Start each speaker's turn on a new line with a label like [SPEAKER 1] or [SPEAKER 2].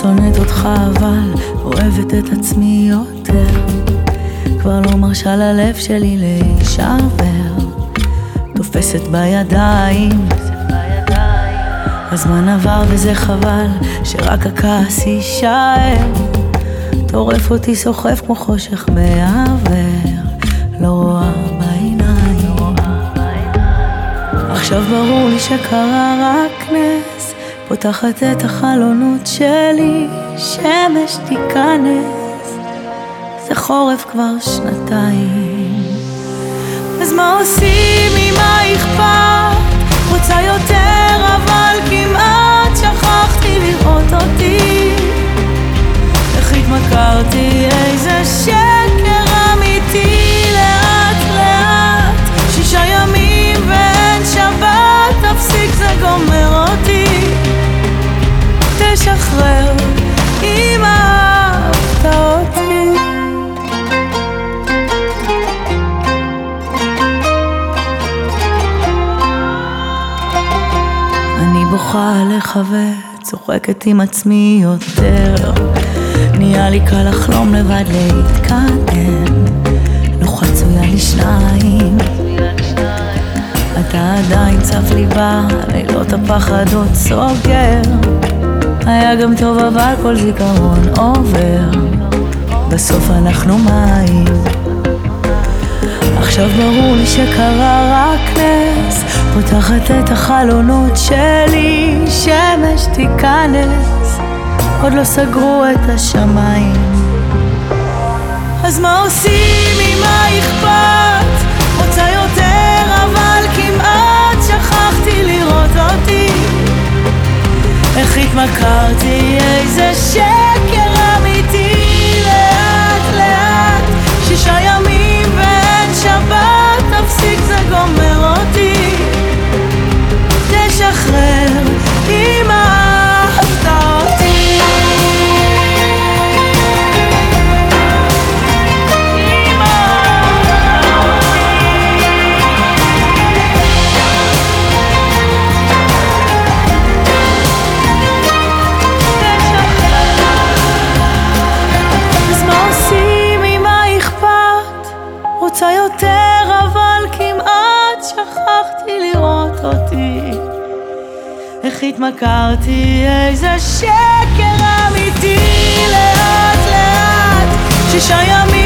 [SPEAKER 1] שונאת אותך אבל אוהבת את עצמי יותר. כבר לא מרשה ללב שלי להישבר. תופסת בידיים. הזמן עבר וזה חבל שרק הכעס יישאר. טורף אותי סוחף כמו חושך מעוור לא רואה בעיניים. עכשיו ברור לי שקרה רק נס פותחת את החלונות שלי שמש תיכנס. זה חורף כבר שנתיים. אז מה עושים בוכה עליך וצוחקת עם עצמי יותר. נהיה לי קל לחלום לבד להתקדם. לא חצויה לשניים אתה עדיין צף לי בלילות הפחד עוד סוגר. היה גם טוב אבל כל זיכרון עובר. בסוף אנחנו מים. עכשיו ברור לי שקרה רק נס פותחת את החלונות שלי שמש תיכנס. עוד לא סגרו את השמיים. אז מה עושים אם מה אכפת? רוצה יותר אבל כמעט שכחתי לראות אותי. איך התמכרתי איזה שקר יותר אבל כמעט שכחתי לראות אותי. איך התמכרתי איזה שקר אמיתי. לאט לאט שישה ימים